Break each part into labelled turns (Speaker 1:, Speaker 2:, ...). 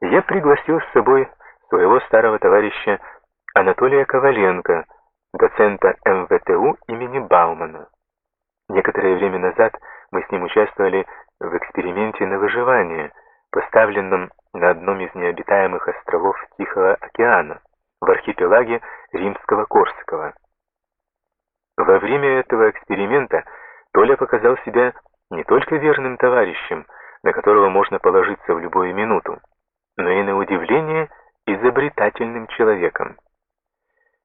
Speaker 1: я пригласил с собой своего старого товарища Анатолия Коваленко, доцента МВТУ имени Баумана. Некоторое время назад мы с ним участвовали в эксперименте на выживание, поставленном на одном из необитаемых островов Тихого океана, в архипелаге Римского Корсакова. Во время этого эксперимента Толя показал себя не только верным товарищем, на которого можно положиться в любую минуту, но и на удивление изобретательным человеком.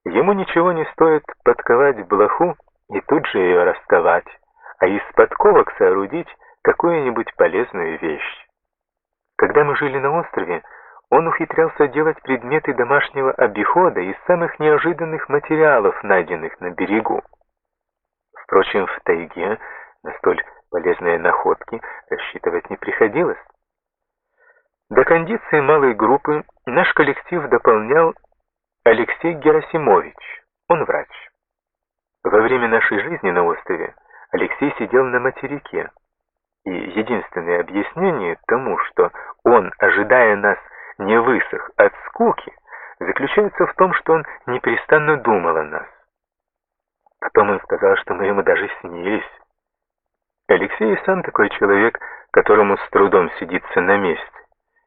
Speaker 1: Ему ничего не стоит подковать блоху и тут же ее расковать, а из подковок соорудить какую-нибудь полезную вещь. Когда мы жили на острове, он ухитрялся делать предметы домашнего обихода из самых неожиданных материалов, найденных на берегу. Впрочем, в тайге на столь полезные находки рассчитывать не приходилось. До кондиции малой группы наш коллектив дополнял Алексей Герасимович, он врач. Во время нашей жизни на острове Алексей сидел на материке, и единственное объяснение тому, что он, ожидая нас, не высох от скуки, заключается в том, что он непрестанно думал о нас. Потом он сказал, что мы ему даже снились. Алексей сам такой человек, которому с трудом сидится на месте.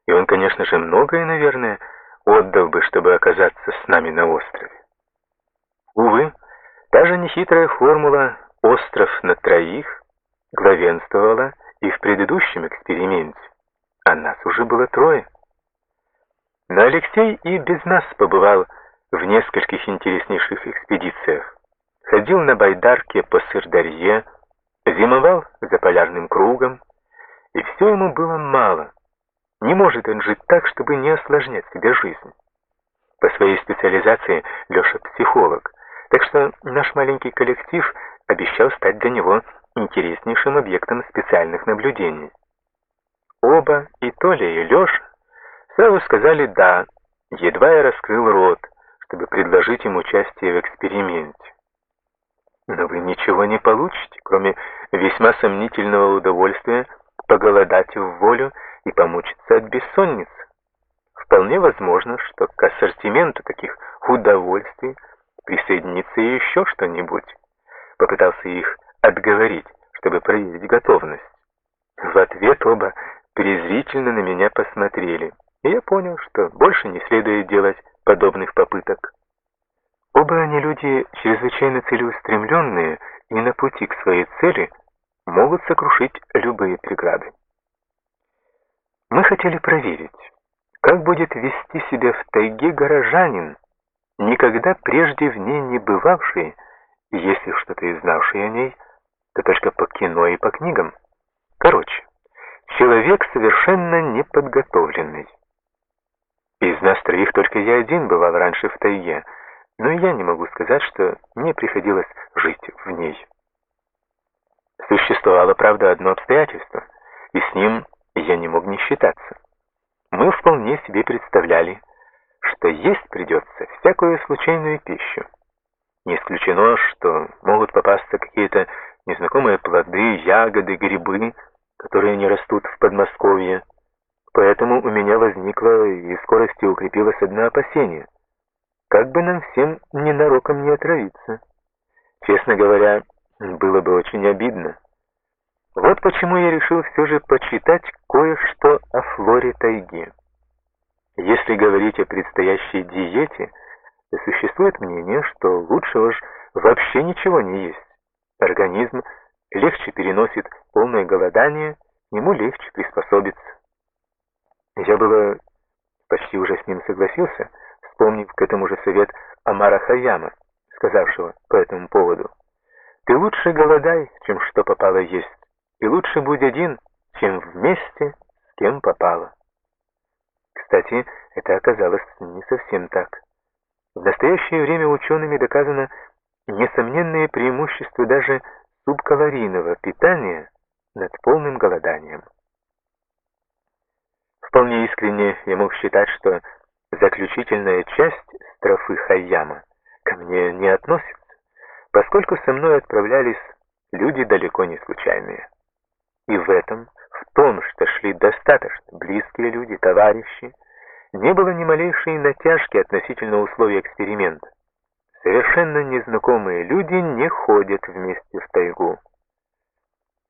Speaker 1: И он, конечно же, многое, наверное, отдал бы, чтобы оказаться с нами на острове. Увы, та же нехитрая формула «остров на троих» главенствовала и в предыдущем эксперименте, а нас уже было трое. Но Алексей и без нас побывал в нескольких интереснейших экспедициях. Ходил на байдарке по Сырдарье, зимовал за полярным кругом, и все ему было мало. Не может он жить так, чтобы не осложнять себе жизнь. По своей специализации Леша психолог, так что наш маленький коллектив обещал стать для него интереснейшим объектом специальных наблюдений. Оба, и Толя, и Леша, сразу сказали «да», едва я раскрыл рот, чтобы предложить им участие в эксперименте. Но вы ничего не получите, кроме весьма сомнительного удовольствия поголодать в волю и помучиться от бессонницы. Вполне возможно, что к ассортименту таких удовольствий присоединится еще что-нибудь. Попытался их отговорить, чтобы проверить готовность. В ответ оба презрительно на меня посмотрели, и я понял, что больше не следует делать подобных попыток. Оба они люди чрезвычайно целеустремленные и на пути к своей цели могут сокрушить любые преграды. Мы хотели проверить, как будет вести себя в тайге горожанин, никогда прежде в ней не бывавший, если что-то и знавший о ней, то только по кино и по книгам. Короче, человек совершенно неподготовленный. Из нас троих только я один бывал раньше в тайге, но я не могу сказать, что мне приходилось жить в ней. Существовало, правда, одно обстоятельство, и с ним я не мог не считаться. Мы вполне себе представляли, что есть придется всякую случайную пищу. Не исключено, что могут попасться какие-то незнакомые плоды, ягоды, грибы, которые не растут в Подмосковье. Поэтому у меня возникло и скорости укрепилось одно опасение. Как бы нам всем ненароком не отравиться. Честно говоря, было бы очень обидно. Вот почему я решил все же почитать кое-что о флоре тайги. Если говорить о предстоящей диете, существует мнение, что лучше уж вообще ничего не есть. Организм легче переносит полное голодание, ему легче приспособиться. Я было почти уже с ним согласился, вспомнив к этому же совет Амара Хаяма, сказавшего по этому поводу. «Ты лучше голодай, чем что попало есть» и лучше будь один, чем вместе с кем попало. Кстати, это оказалось не совсем так. В настоящее время учеными доказано несомненное преимущество даже субкалорийного питания над полным голоданием. Вполне искренне я мог считать, что заключительная часть строфы Хайяма ко мне не относится, поскольку со мной отправлялись люди далеко не случайные. И в этом, в том, что шли достаточно близкие люди, товарищи, не было ни малейшей натяжки относительно условий эксперимента. Совершенно незнакомые люди не ходят вместе в тайгу.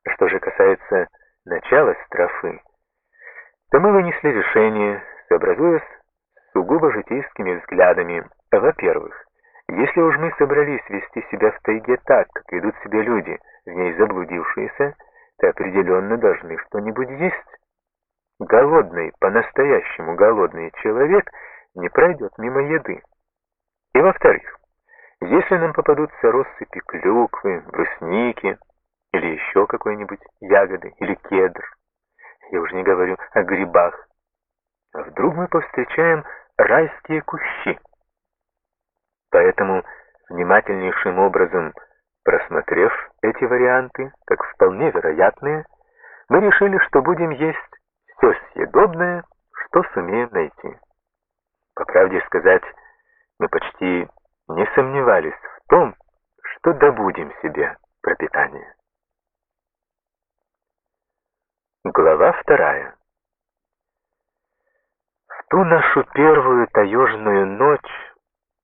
Speaker 1: Что же касается начала строфы, то мы вынесли решение, сообразуясь с сугубо житейскими взглядами. Во-первых, если уж мы собрались вести себя в тайге так, как ведут себя люди, в ней заблудившиеся, то определенно должны что-нибудь есть. Голодный, по-настоящему голодный человек не пройдет мимо еды. И во-вторых, если нам попадутся россыпи клюквы, брусники или еще какой-нибудь ягоды или кедр, я уже не говорю о грибах, а вдруг мы повстречаем райские кущи. Поэтому внимательнейшим образом просмотрев эти варианты, как вполне вероятные, мы решили, что будем есть все съедобное, что сумеем найти. По правде сказать, мы почти не сомневались в том, что добудем себе пропитание. Глава вторая. В ту нашу первую таежную ночь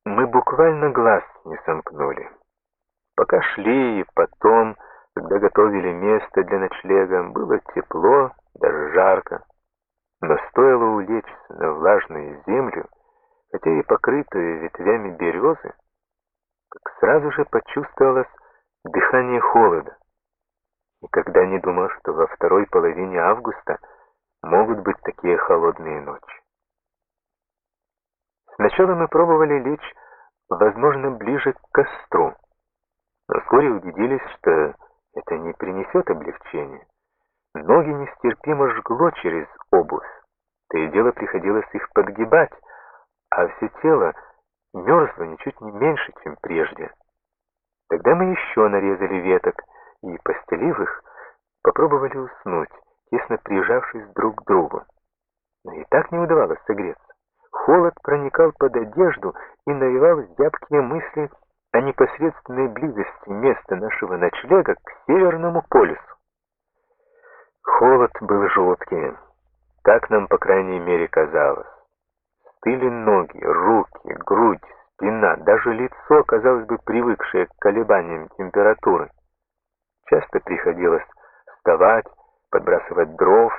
Speaker 1: мы буквально глаз не сомкнули. Пока шли и потом, когда готовили место для ночлега, было тепло, даже жарко. Но стоило улечься на влажную землю, хотя и покрытую ветвями березы, как сразу же почувствовалось дыхание холода. Никогда не думал, что во второй половине августа могут быть такие холодные ночи. Сначала мы пробовали лечь, возможно, ближе к костру, но вскоре убедились, что это не принесет облегчения. Ноги нестерпимо жгло через обувь, то и дело приходилось их подгибать, а все тело мерзло ничуть не меньше, чем прежде. Тогда мы еще нарезали веток и, постелив их, попробовали уснуть, тесно прижавшись друг к другу. Но и так не удавалось согреться. Холод проникал под одежду и навевал зябкие мысли о непосредственной близости нашего ночлега к Северному полюсу. Холод был жуткий, так нам, по крайней мере, казалось. Стыли ноги, руки, грудь, спина, даже лицо, казалось бы, привыкшее к колебаниям температуры. Часто приходилось вставать, подбрасывать дров.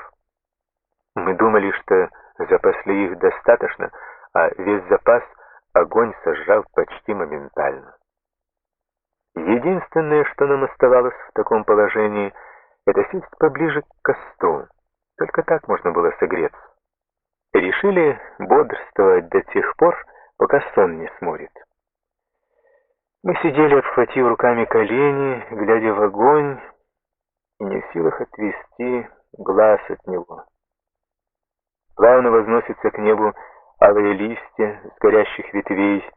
Speaker 1: Мы думали, что запасли их достаточно, а весь запас огонь сожрал почти моментально. Единственное, что нам оставалось в таком положении, это сесть поближе к костру. Только так можно было согреться. Решили бодрствовать до тех пор, пока сон не сморит. Мы сидели, обхватив руками колени, глядя в огонь, и не в силах отвести глаз от него. Плавно возносятся к небу алые листья с горящих ветвей,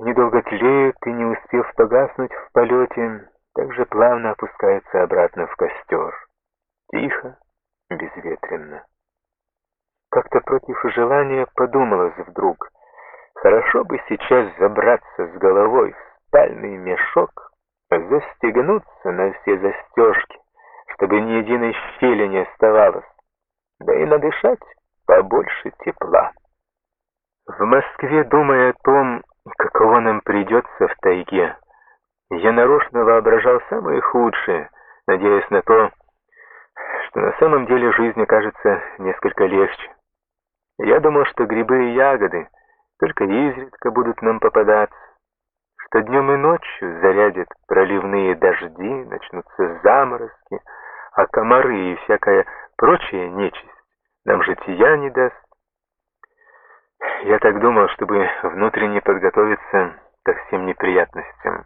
Speaker 1: недолго тлеют и, не успев погаснуть в полете, также плавно опускаются обратно в костер. Тихо, безветренно. Как-то против желания подумалось вдруг, хорошо бы сейчас забраться с головой в спальный мешок, застегнуться на все застежки, чтобы ни единой щели не оставалось, да и надышать побольше тепла. В Москве, думая о том, каково нам придется в тайге, я нарочно воображал самое худшее, надеясь на то, что на самом деле жизнь окажется несколько легче. Я думал, что грибы и ягоды только изредка будут нам попадаться, что днем и ночью зарядят проливные дожди, начнутся заморозки, а комары и всякая прочая нечисть нам жития не даст. Я так думал, чтобы внутренне подготовиться ко всем неприятностям.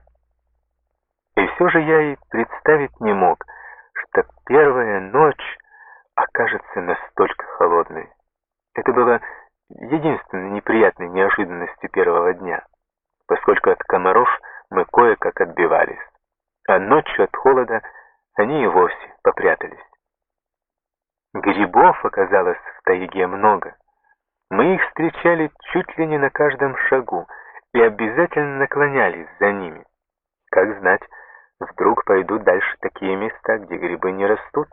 Speaker 1: И все же я и представить не мог, что первая ночь окажется настолько холодной. Это было единственной неприятной неожиданностью первого дня, поскольку от комаров мы кое-как отбивались, а ночью от холода они и вовсе попрятались. Грибов оказалось в тайге много. Мы их встречали чуть ли не на каждом шагу и обязательно наклонялись за ними. Как знать, вдруг пойдут дальше такие места, где грибы не растут.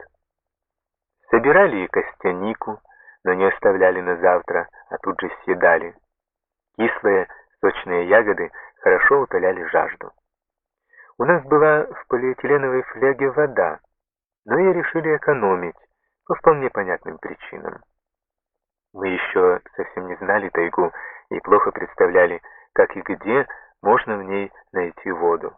Speaker 1: Собирали и костянику, но не оставляли на завтра, а тут же съедали. Кислые, сочные ягоды хорошо утоляли жажду. У нас была в полиэтиленовой фляге вода, но ее решили экономить по вполне понятным причинам. Мы еще совсем не знали тайгу и плохо представляли, как и где можно в ней найти воду.